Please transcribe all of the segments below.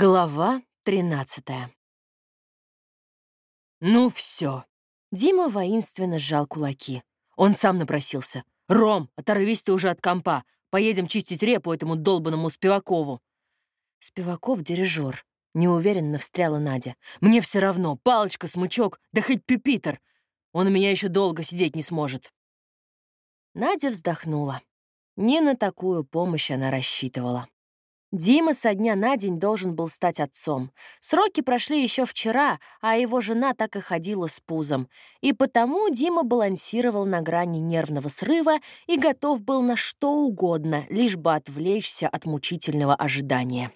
Глава 13 «Ну все!» Дима воинственно сжал кулаки. Он сам напросился. «Ром, оторвись ты уже от компа. Поедем чистить репу этому долбанному Спивакову». «Спиваков — дирижер», — неуверенно встряла Надя. «Мне все равно. Палочка, смычок, да хоть пюпитер. Он у меня еще долго сидеть не сможет». Надя вздохнула. Не на такую помощь она рассчитывала. Дима со дня на день должен был стать отцом. Сроки прошли еще вчера, а его жена так и ходила с пузом. И потому Дима балансировал на грани нервного срыва и готов был на что угодно, лишь бы отвлечься от мучительного ожидания.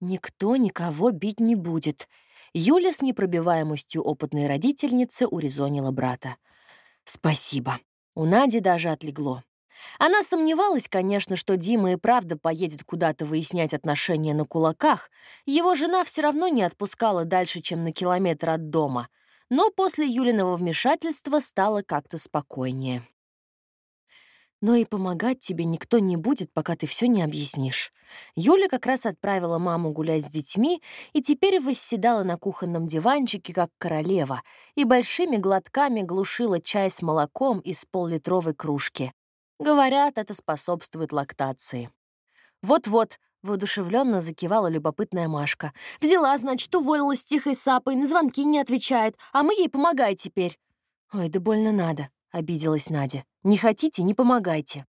«Никто никого бить не будет», — Юля с непробиваемостью опытной родительницы урезонила брата. «Спасибо». У Нади даже отлегло. Она сомневалась, конечно, что Дима и правда поедет куда-то выяснять отношения на кулаках. Его жена все равно не отпускала дальше, чем на километр от дома. Но после Юлиного вмешательства стало как-то спокойнее. Но и помогать тебе никто не будет, пока ты все не объяснишь. Юля как раз отправила маму гулять с детьми и теперь восседала на кухонном диванчике, как королева, и большими глотками глушила чай с молоком из поллитровой кружки. Говорят, это способствует лактации. Вот-вот, воодушевленно закивала любопытная Машка. Взяла, значит, уволилась тихой сапой, на звонки не отвечает, а мы ей помогай теперь. Ой, да больно надо, обиделась Надя. Не хотите, не помогайте.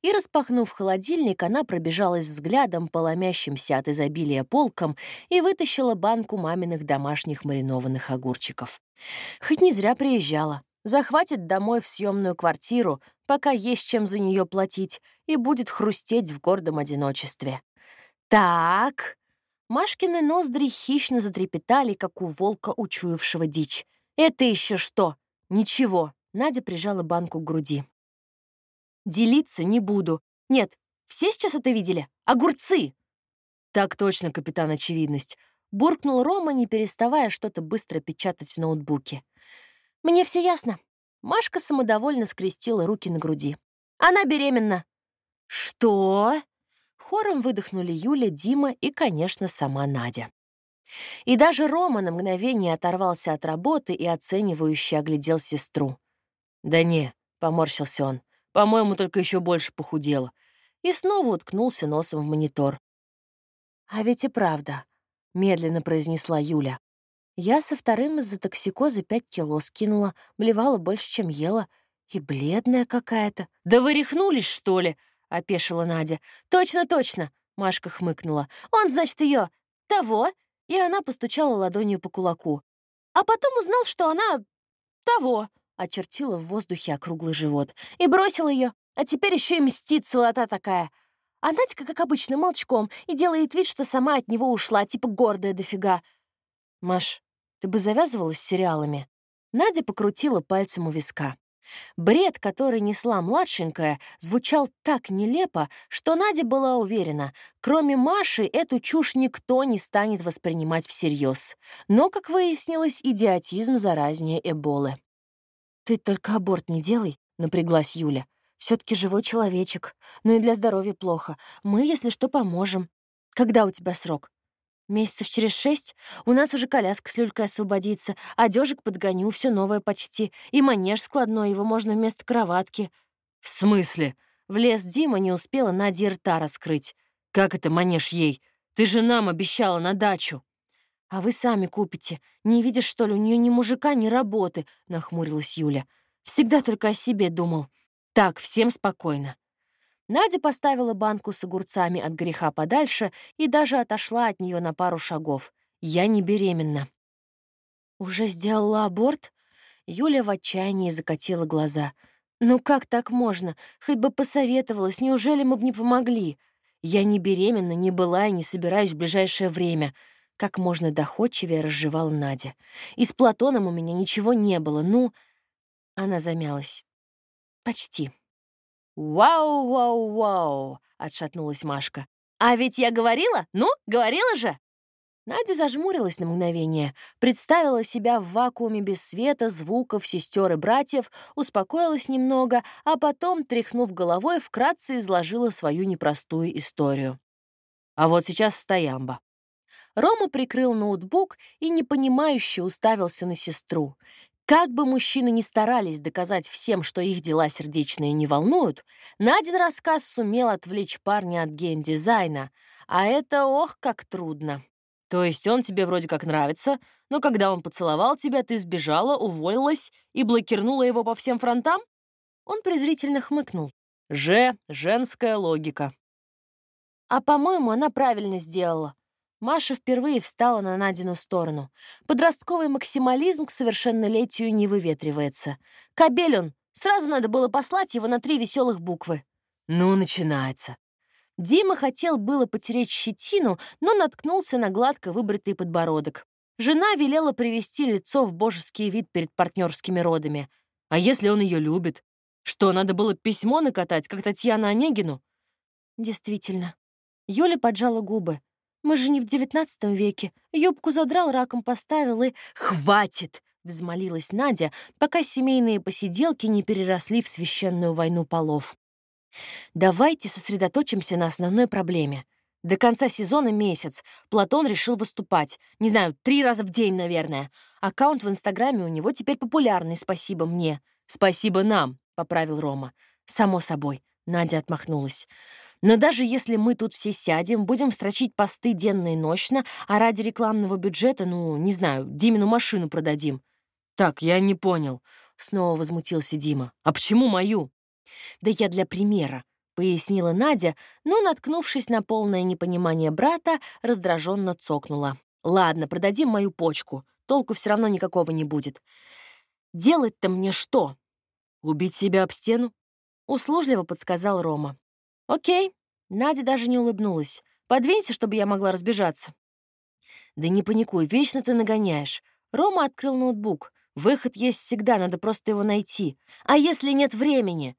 И, распахнув холодильник, она пробежалась взглядом по ломящимся от изобилия полкам и вытащила банку маминых домашних маринованных огурчиков. Хоть не зря приезжала. Захватит домой в съемную квартиру, пока есть чем за нее платить, и будет хрустеть в гордом одиночестве. Так, Машкины ноздри хищно затрепетали, как у волка, учуявшего дичь. «Это еще что?» «Ничего», — Надя прижала банку к груди. «Делиться не буду. Нет, все сейчас это видели? Огурцы!» «Так точно, капитан Очевидность», — буркнул Рома, не переставая что-то быстро печатать в ноутбуке. «Мне все ясно». Машка самодовольно скрестила руки на груди. «Она беременна». «Что?» Хором выдохнули Юля, Дима и, конечно, сама Надя. И даже Рома на мгновение оторвался от работы и оценивающе оглядел сестру. «Да не», — поморщился он, — «по-моему, только еще больше похудела». И снова уткнулся носом в монитор. «А ведь и правда», — медленно произнесла Юля. Я со вторым из-за токсикоза пять кило скинула, блевала больше, чем ела. И бледная какая-то. «Да вы рехнулись, что ли?» — опешила Надя. «Точно, точно!» — Машка хмыкнула. «Он, значит, ее того!» И она постучала ладонью по кулаку. А потом узнал, что она того! Очертила в воздухе округлый живот. И бросил ее. А теперь еще и мстит целота такая. А Надька, как обычно, молчком и делает вид, что сама от него ушла, типа гордая дофига. «Маш, ты бы завязывала с сериалами?» Надя покрутила пальцем у виска. Бред, который несла младшенькая, звучал так нелепо, что Надя была уверена, кроме Маши эту чушь никто не станет воспринимать всерьез. Но, как выяснилось, идиотизм заразнее Эболы. «Ты только аборт не делай», — напряглась Юля. все таки живой человечек. Ну и для здоровья плохо. Мы, если что, поможем. Когда у тебя срок?» Месяцев через шесть у нас уже коляска с люлькой освободится, одежек подгоню, все новое почти, и манеж складной, его можно вместо кроватки. В смысле? Влез Дима, не успела Надя рта раскрыть. Как это манеж ей? Ты же нам обещала на дачу. А вы сами купите. Не видишь, что ли, у нее ни мужика, ни работы, нахмурилась Юля. Всегда только о себе думал. Так, всем спокойно. Надя поставила банку с огурцами от греха подальше и даже отошла от нее на пару шагов. «Я не беременна». «Уже сделала аборт?» Юля в отчаянии закатила глаза. «Ну как так можно? Хоть бы посоветовалась, неужели мы бы не помогли? Я не беременна, не была и не собираюсь в ближайшее время». Как можно доходчивее разжевала Надя. «И с Платоном у меня ничего не было, ну...» Она замялась. «Почти». «Вау-вау-вау!» — отшатнулась Машка. «А ведь я говорила? Ну, говорила же!» Надя зажмурилась на мгновение, представила себя в вакууме без света, звуков, сестер и братьев, успокоилась немного, а потом, тряхнув головой, вкратце изложила свою непростую историю. А вот сейчас стоямба. Рома прикрыл ноутбук и непонимающе уставился на сестру. Как бы мужчины ни старались доказать всем, что их дела сердечные не волнуют, Надин рассказ сумел отвлечь парня от геймдизайна, а это ох, как трудно. То есть он тебе вроде как нравится, но когда он поцеловал тебя, ты сбежала, уволилась и блокирнула его по всем фронтам? Он презрительно хмыкнул. Же, женская логика. А, по-моему, она правильно сделала. Маша впервые встала на Надину сторону. Подростковый максимализм к совершеннолетию не выветривается. Кобель он, сразу надо было послать его на три веселых буквы. Ну, начинается. Дима хотел было потереть щетину, но наткнулся на гладко выбритый подбородок. Жена велела привести лицо в божеский вид перед партнерскими родами. А если он ее любит? Что, надо было письмо накатать, как Татьяна Онегину? Действительно. Юля поджала губы. Мы же не в девятнадцатом веке. Юбку задрал, раком поставил и... «Хватит!» — взмолилась Надя, пока семейные посиделки не переросли в священную войну полов. «Давайте сосредоточимся на основной проблеме. До конца сезона месяц. Платон решил выступать. Не знаю, три раза в день, наверное. Аккаунт в Инстаграме у него теперь популярный, спасибо мне. Спасибо нам», — поправил Рома. «Само собой», — Надя отмахнулась. Но даже если мы тут все сядем, будем строчить посты денно и ночно, а ради рекламного бюджета, ну, не знаю, Димину машину продадим. Так, я не понял. Снова возмутился Дима. А почему мою? Да я для примера, пояснила Надя, но, наткнувшись на полное непонимание брата, раздраженно цокнула. Ладно, продадим мою почку. Толку все равно никакого не будет. Делать-то мне что? Убить себя об стену? Услужливо подсказал Рома. «Окей». Надя даже не улыбнулась. «Подвинься, чтобы я могла разбежаться». «Да не паникуй, вечно ты нагоняешь». Рома открыл ноутбук. «Выход есть всегда, надо просто его найти. А если нет времени?»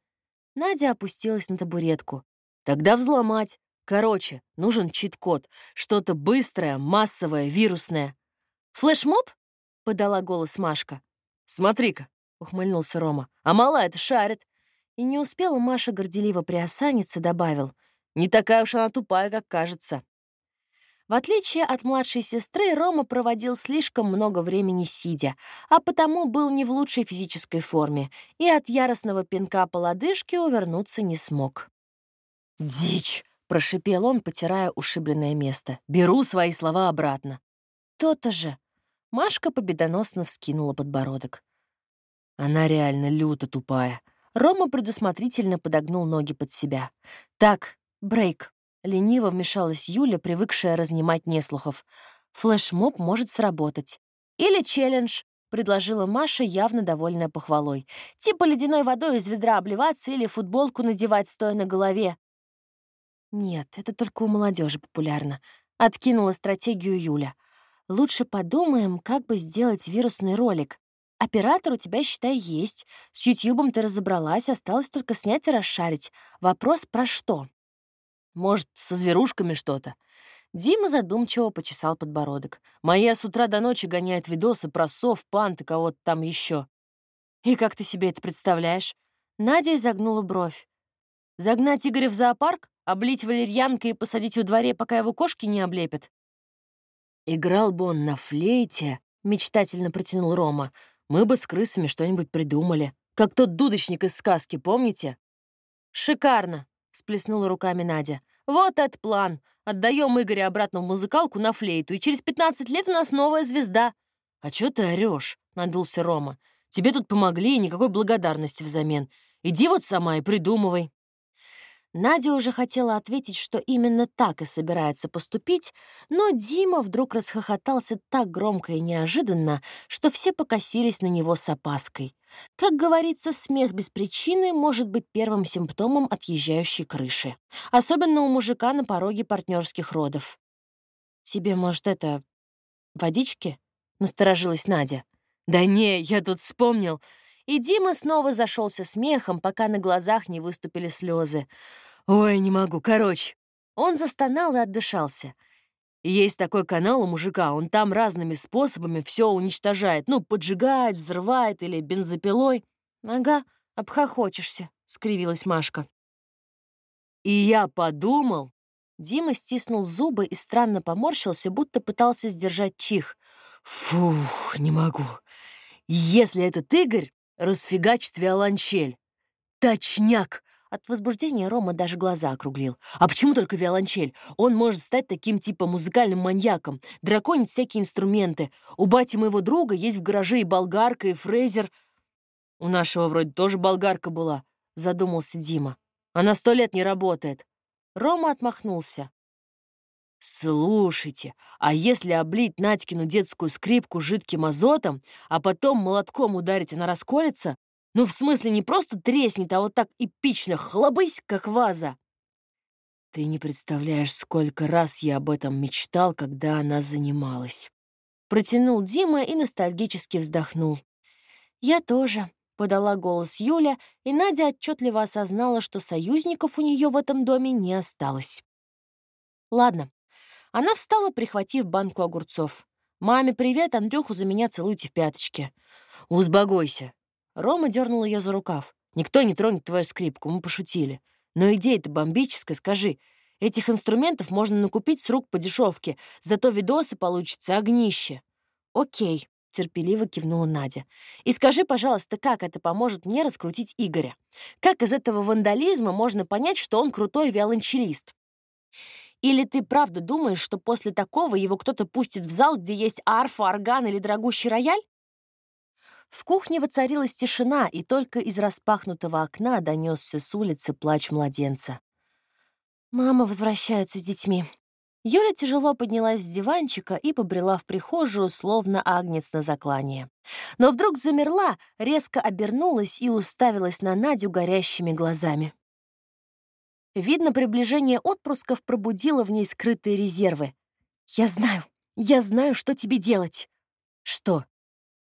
Надя опустилась на табуретку. «Тогда взломать. Короче, нужен чит-код. Что-то быстрое, массовое, вирусное». «Флешмоб?» — подала голос Машка. «Смотри-ка», — ухмыльнулся Рома. «А мала это шарит. И не успела Маша горделиво приосаниться, добавил. «Не такая уж она тупая, как кажется». В отличие от младшей сестры, Рома проводил слишком много времени сидя, а потому был не в лучшей физической форме и от яростного пинка по лодыжке увернуться не смог. «Дичь!» — прошипел он, потирая ушибленное место. «Беру свои слова обратно». «То-то же!» — Машка победоносно вскинула подбородок. «Она реально люто тупая», Рома предусмотрительно подогнул ноги под себя. «Так, брейк». Лениво вмешалась Юля, привыкшая разнимать неслухов. «Флешмоб может сработать». «Или челлендж», — предложила Маша, явно довольная похвалой. «Типа ледяной водой из ведра обливаться или футболку надевать, стоя на голове». «Нет, это только у молодежи популярно», — откинула стратегию Юля. «Лучше подумаем, как бы сделать вирусный ролик. Оператор у тебя, считай, есть. С Ютьюбом ты разобралась, осталось только снять и расшарить. Вопрос про что? Может, со зверушками что-то? Дима задумчиво почесал подбородок. Моя с утра до ночи гоняет видосы про сов, пант кого-то там еще. И как ты себе это представляешь? Надя изогнула бровь. Загнать Игоря в зоопарк, облить валерьянкой и посадить во дворе, пока его кошки не облепят? Играл бы он на флейте, мечтательно протянул Рома. Мы бы с крысами что-нибудь придумали. Как тот дудочник из сказки, помните? Шикарно, сплеснула руками Надя. Вот этот план. Отдаем Игоря обратно в музыкалку на флейту, и через 15 лет у нас новая звезда. А чё ты орёшь? надулся Рома. Тебе тут помогли, и никакой благодарности взамен. Иди вот сама и придумывай. Надя уже хотела ответить, что именно так и собирается поступить, но Дима вдруг расхохотался так громко и неожиданно, что все покосились на него с опаской. Как говорится, смех без причины может быть первым симптомом отъезжающей крыши. Особенно у мужика на пороге партнерских родов. «Тебе, может, это... водички?» — насторожилась Надя. «Да не, я тут вспомнил. И Дима снова зашелся смехом, пока на глазах не выступили слезы. «Ой, не могу, короче». Он застонал и отдышался. Есть такой канал у мужика, он там разными способами все уничтожает. Ну, поджигает, взрывает или бензопилой. «Ага, обхохочешься», — скривилась Машка. И я подумал, Дима стиснул зубы и странно поморщился, будто пытался сдержать чих. «Фух, не могу. Если этот Игорь, расфигачит виолончель. Точняк!» От возбуждения Рома даже глаза округлил. «А почему только виолончель? Он может стать таким типа музыкальным маньяком, драконить всякие инструменты. У бати моего друга есть в гараже и болгарка, и фрезер. У нашего вроде тоже болгарка была», — задумался Дима. «Она сто лет не работает». Рома отмахнулся. «Слушайте, а если облить Надькину детскую скрипку жидким азотом, а потом молотком ударить, она расколется? Ну, в смысле, не просто треснет, а вот так эпично хлобысь, как ваза!» Ты не представляешь, сколько раз я об этом мечтал, когда она занималась. Протянул Дима и ностальгически вздохнул. «Я тоже», — подала голос Юля, и Надя отчетливо осознала, что союзников у нее в этом доме не осталось. «Ладно, она встала, прихватив банку огурцов. «Маме привет, Андрюху за меня целуйте в пяточки». «Узбогойся». Рома дернул ее за рукав. «Никто не тронет твою скрипку, мы пошутили. Но идея-то бомбическая, скажи. Этих инструментов можно накупить с рук по дешевке, зато видосы получится огнище». «Окей», — терпеливо кивнула Надя. «И скажи, пожалуйста, как это поможет мне раскрутить Игоря? Как из этого вандализма можно понять, что он крутой виолончелист? Или ты правда думаешь, что после такого его кто-то пустит в зал, где есть арфа, орган или дорогущий рояль? В кухне воцарилась тишина, и только из распахнутого окна донесся с улицы плач младенца. Мама возвращается с детьми. Юля тяжело поднялась с диванчика и побрела в прихожую, словно агнец на заклание. Но вдруг замерла, резко обернулась и уставилась на Надю горящими глазами. Видно, приближение отпрысков пробудило в ней скрытые резервы. «Я знаю, я знаю, что тебе делать». «Что?»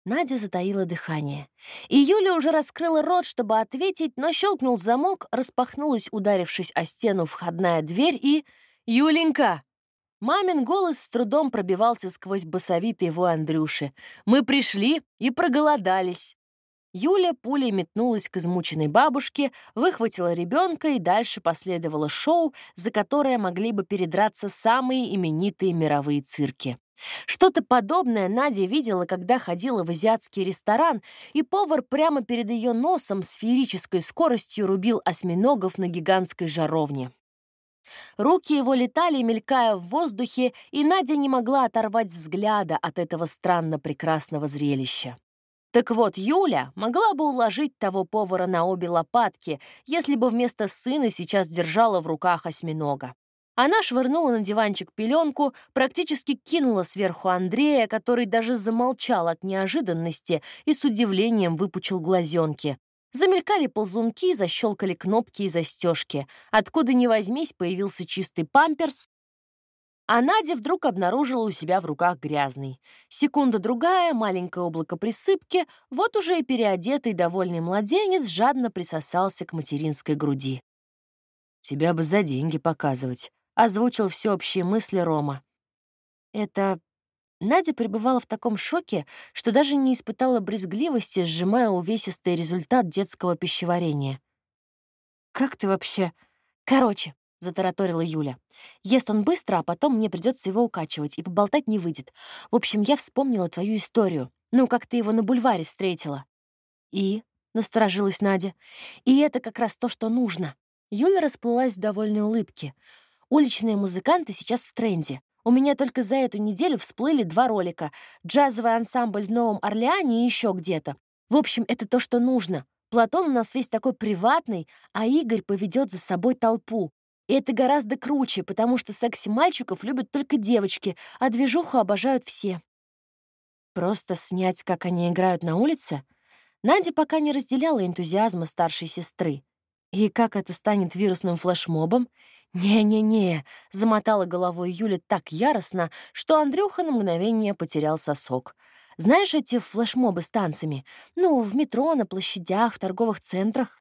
Надя затаила дыхание. И Юля уже раскрыла рот, чтобы ответить, но щелкнул замок, распахнулась, ударившись о стену входная дверь, и... «Юленька!» Мамин голос с трудом пробивался сквозь басовитый вой Андрюши. «Мы пришли и проголодались». Юля пулей метнулась к измученной бабушке, выхватила ребенка, и дальше последовало шоу, за которое могли бы передраться самые именитые мировые цирки. Что-то подобное Надя видела, когда ходила в азиатский ресторан, и повар прямо перед ее носом с феерической скоростью рубил осьминогов на гигантской жаровне. Руки его летали, мелькая в воздухе, и Надя не могла оторвать взгляда от этого странно прекрасного зрелища. Так вот, Юля могла бы уложить того повара на обе лопатки, если бы вместо сына сейчас держала в руках осьминога. Она швырнула на диванчик пеленку, практически кинула сверху Андрея, который даже замолчал от неожиданности и с удивлением выпучил глазенки. Замелькали ползунки, защелкали кнопки и застежки. Откуда ни возьмись, появился чистый памперс, а Надя вдруг обнаружила у себя в руках грязный. Секунда-другая, маленькое облако присыпки, вот уже и переодетый довольный младенец жадно присосался к материнской груди. «Тебя бы за деньги показывать», — озвучил всеобщие мысли Рома. Это... Надя пребывала в таком шоке, что даже не испытала брезгливости, сжимая увесистый результат детского пищеварения. «Как ты вообще...» «Короче, затараторила Юля. «Ест он быстро, а потом мне придется его укачивать, и поболтать не выйдет. В общем, я вспомнила твою историю. Ну, как ты его на бульваре встретила». «И?» — насторожилась Надя. «И это как раз то, что нужно». Юля расплылась в довольной улыбке. «Уличные музыканты сейчас в тренде. У меня только за эту неделю всплыли два ролика. Джазовый ансамбль в Новом Орлеане и еще где-то. В общем, это то, что нужно. Платон у нас весь такой приватный, а Игорь поведет за собой толпу. И это гораздо круче, потому что секси-мальчиков любят только девочки, а движуху обожают все. Просто снять, как они играют на улице? Надя пока не разделяла энтузиазма старшей сестры. И как это станет вирусным флешмобом? «Не-не-не», — замотала головой Юля так яростно, что Андрюха на мгновение потерял сосок. «Знаешь эти флешмобы с танцами? Ну, в метро, на площадях, в торговых центрах?»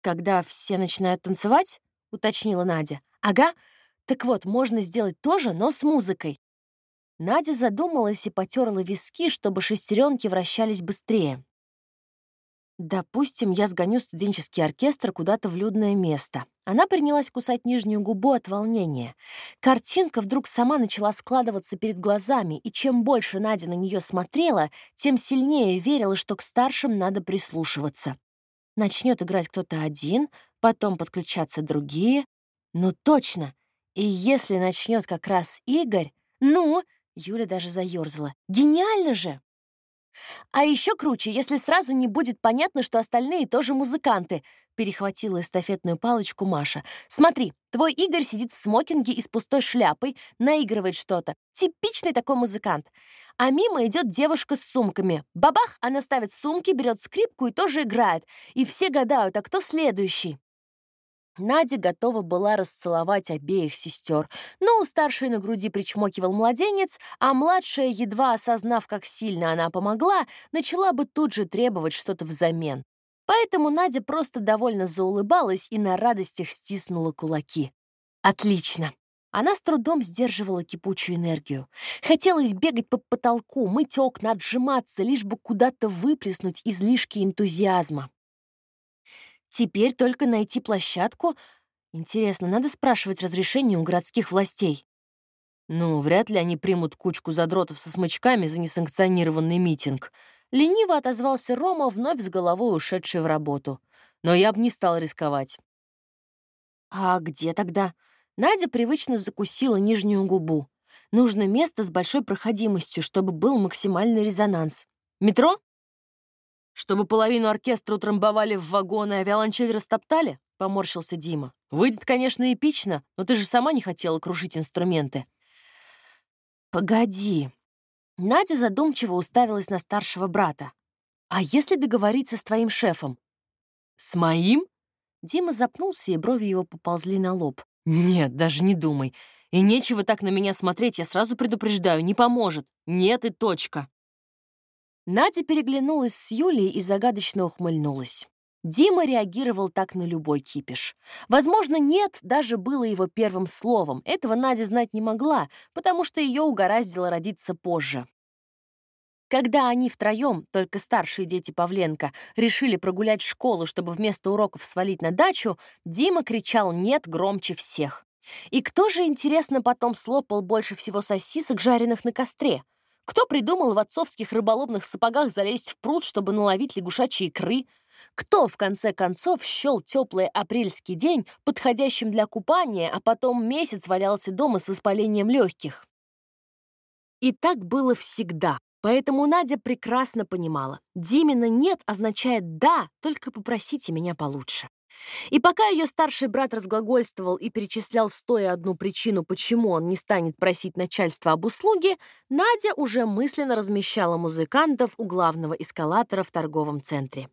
«Когда все начинают танцевать?» — уточнила Надя. «Ага. Так вот, можно сделать то же, но с музыкой». Надя задумалась и потерла виски, чтобы шестеренки вращались быстрее. Допустим, я сгоню студенческий оркестр куда-то в людное место. Она принялась кусать нижнюю губу от волнения. Картинка вдруг сама начала складываться перед глазами, и чем больше Надя на нее смотрела, тем сильнее верила, что к старшим надо прислушиваться. Начнет играть кто-то один, потом подключаться другие. Ну точно! И если начнет как раз Игорь, ну, Юля даже заерзала. Гениально же! А еще круче, если сразу не будет понятно, что остальные тоже музыканты, перехватила эстафетную палочку Маша. «Смотри, твой Игорь сидит в смокинге и с пустой шляпой, наигрывает что-то. Типичный такой музыкант. А мимо идет девушка с сумками. Бабах, она ставит сумки, берет скрипку и тоже играет. И все гадают, а кто следующий?» Надя готова была расцеловать обеих сестер, но у старшей на груди причмокивал младенец, а младшая, едва осознав, как сильно она помогла, начала бы тут же требовать что-то взамен. Поэтому Надя просто довольно заулыбалась и на радостях стиснула кулаки. Отлично. Она с трудом сдерживала кипучую энергию. Хотелось бегать по потолку, мыть окна, отжиматься, лишь бы куда-то выплеснуть излишки энтузиазма. Теперь только найти площадку. Интересно, надо спрашивать разрешение у городских властей. Ну, вряд ли они примут кучку задротов со смычками за несанкционированный митинг. Лениво отозвался Рома, вновь с головой ушедший в работу. Но я бы не стал рисковать. А где тогда? Надя привычно закусила нижнюю губу. Нужно место с большой проходимостью, чтобы был максимальный резонанс. Метро? Чтобы половину оркестра утрамбовали в вагоны, а виолончель растоптали? Поморщился Дима. Выйдет, конечно, эпично, но ты же сама не хотела крушить инструменты. Погоди. Надя задумчиво уставилась на старшего брата. А если договориться с твоим шефом? С моим? Дима запнулся, и брови его поползли на лоб. Нет, даже не думай. И нечего так на меня смотреть, я сразу предупреждаю, не поможет. Нет и точка. Надя переглянулась с Юлей и загадочно ухмыльнулась. Дима реагировал так на любой кипиш. Возможно, «нет» даже было его первым словом. Этого Надя знать не могла, потому что ее угораздило родиться позже. Когда они втроем, только старшие дети Павленко, решили прогулять школу, чтобы вместо уроков свалить на дачу, Дима кричал «нет» громче всех. И кто же, интересно, потом слопал больше всего сосисок, жареных на костре? Кто придумал в отцовских рыболовных сапогах залезть в пруд, чтобы наловить лягушачьи икры? Кто, в конце концов, счел теплый апрельский день подходящим для купания, а потом месяц валялся дома с воспалением легких? И так было всегда. Поэтому Надя прекрасно понимала, Димина «нет» означает «да», только попросите меня получше. И пока ее старший брат разглагольствовал и перечислял стоя одну причину, почему он не станет просить начальства об услуге, Надя уже мысленно размещала музыкантов у главного эскалатора в торговом центре.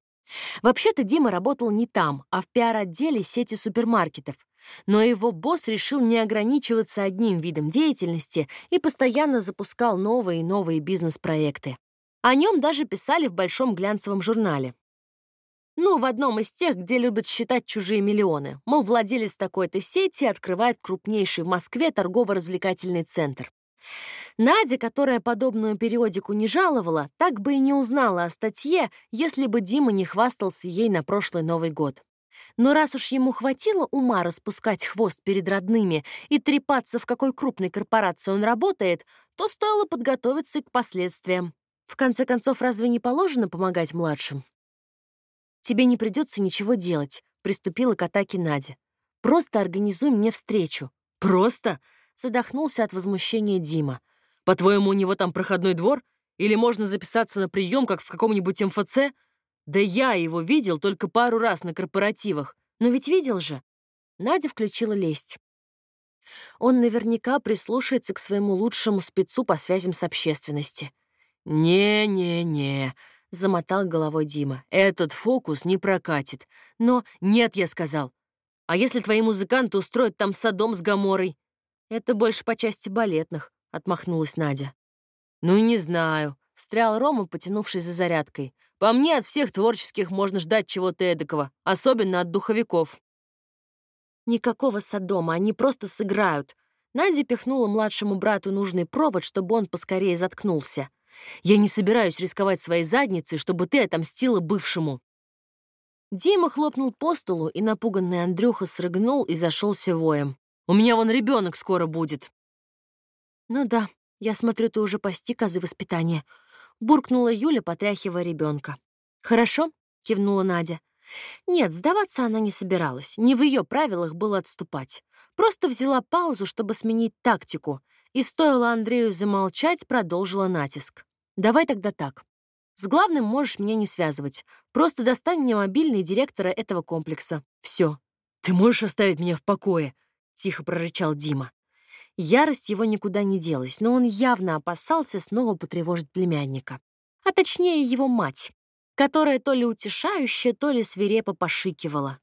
Вообще-то Дима работал не там, а в пиар-отделе сети супермаркетов. Но его босс решил не ограничиваться одним видом деятельности и постоянно запускал новые и новые бизнес-проекты. О нем даже писали в большом глянцевом журнале. Ну, в одном из тех, где любят считать чужие миллионы. Мол, владелец такой-то сети открывает крупнейший в Москве торгово-развлекательный центр. Надя, которая подобную периодику не жаловала, так бы и не узнала о статье, если бы Дима не хвастался ей на прошлый Новый год. Но раз уж ему хватило ума распускать хвост перед родными и трепаться, в какой крупной корпорации он работает, то стоило подготовиться и к последствиям. В конце концов, разве не положено помогать младшим? «Тебе не придется ничего делать», — приступила к атаке Надя. «Просто организуй мне встречу». «Просто?» — задохнулся от возмущения Дима. «По-твоему, у него там проходной двор? Или можно записаться на прием, как в каком-нибудь МФЦ? Да я его видел только пару раз на корпоративах. Но ведь видел же». Надя включила лесть. Он наверняка прислушается к своему лучшему спецу по связям с общественностью. «Не-не-не», Замотал головой Дима. «Этот фокус не прокатит. Но нет, я сказал. А если твои музыканты устроят там садом с Гаморой?» «Это больше по части балетных», — отмахнулась Надя. «Ну, не знаю», — встрял Рома, потянувшись за зарядкой. «По мне, от всех творческих можно ждать чего-то эдакого, особенно от духовиков». «Никакого садома, они просто сыграют». Надя пихнула младшему брату нужный провод, чтобы он поскорее заткнулся. Я не собираюсь рисковать своей задницей, чтобы ты отомстила бывшему». Дима хлопнул по столу, и напуганный Андрюха срыгнул и зашелся воем. «У меня вон ребенок скоро будет!» «Ну да, я смотрю, ты уже постиг азы воспитания», — буркнула Юля, потряхивая ребенка. «Хорошо», — кивнула Надя. Нет, сдаваться она не собиралась, не в ее правилах было отступать. Просто взяла паузу, чтобы сменить тактику, и стоило Андрею замолчать, продолжила натиск. «Давай тогда так. С главным можешь меня не связывать. Просто достань мне мобильный директора этого комплекса. Все. «Ты можешь оставить меня в покое?» — тихо прорычал Дима. Ярость его никуда не делась, но он явно опасался снова потревожить племянника. А точнее, его мать, которая то ли утешающе, то ли свирепо пошикивала.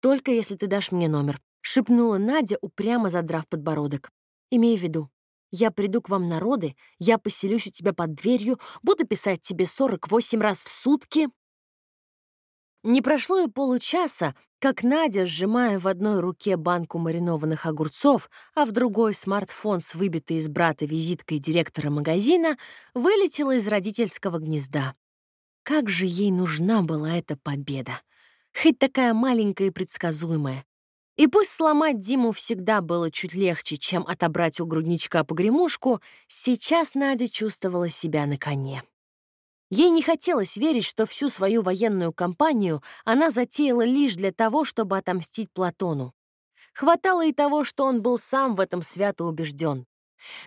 «Только если ты дашь мне номер», — шепнула Надя, упрямо задрав подбородок. «Имей в виду, я приду к вам народы, я поселюсь у тебя под дверью, буду писать тебе 48 раз в сутки, не прошло и получаса, как Надя, сжимая в одной руке банку маринованных огурцов, а в другой смартфон с выбитой из брата визиткой директора магазина, вылетела из родительского гнезда. Как же ей нужна была эта победа! Хоть такая маленькая и предсказуемая. И пусть сломать Диму всегда было чуть легче, чем отобрать у грудничка погремушку, сейчас Надя чувствовала себя на коне. Ей не хотелось верить, что всю свою военную кампанию она затеяла лишь для того, чтобы отомстить Платону. Хватало и того, что он был сам в этом свято убежден.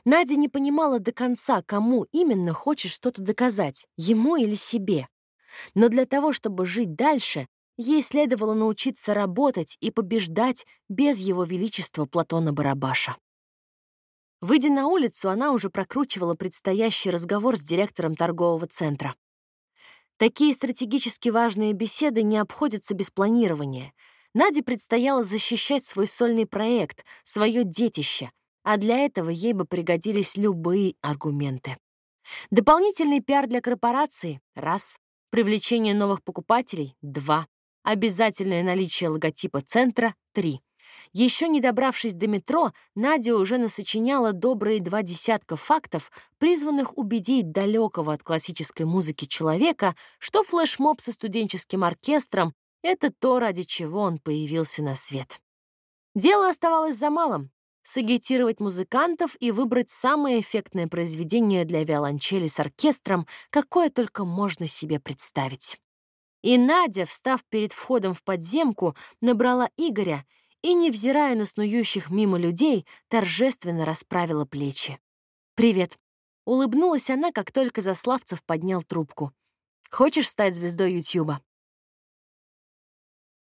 Надя не понимала до конца, кому именно хочет что-то доказать, ему или себе. Но для того, чтобы жить дальше, ей следовало научиться работать и побеждать без его величества Платона Барабаша. Выйдя на улицу, она уже прокручивала предстоящий разговор с директором торгового центра. Такие стратегически важные беседы не обходятся без планирования. Наде предстояло защищать свой сольный проект, свое детище, а для этого ей бы пригодились любые аргументы. Дополнительный пиар для корпорации — раз. Привлечение новых покупателей — два. Обязательное наличие логотипа центра — три. Еще не добравшись до метро, Надя уже насочиняла добрые два десятка фактов, призванных убедить далекого от классической музыки человека, что флешмоб со студенческим оркестром — это то, ради чего он появился на свет. Дело оставалось за малым — сагитировать музыкантов и выбрать самое эффектное произведение для виолончели с оркестром, какое только можно себе представить. И Надя, встав перед входом в подземку, набрала Игоря и, невзирая на снующих мимо людей, торжественно расправила плечи. «Привет». Улыбнулась она, как только Заславцев поднял трубку. «Хочешь стать звездой Ютьюба?»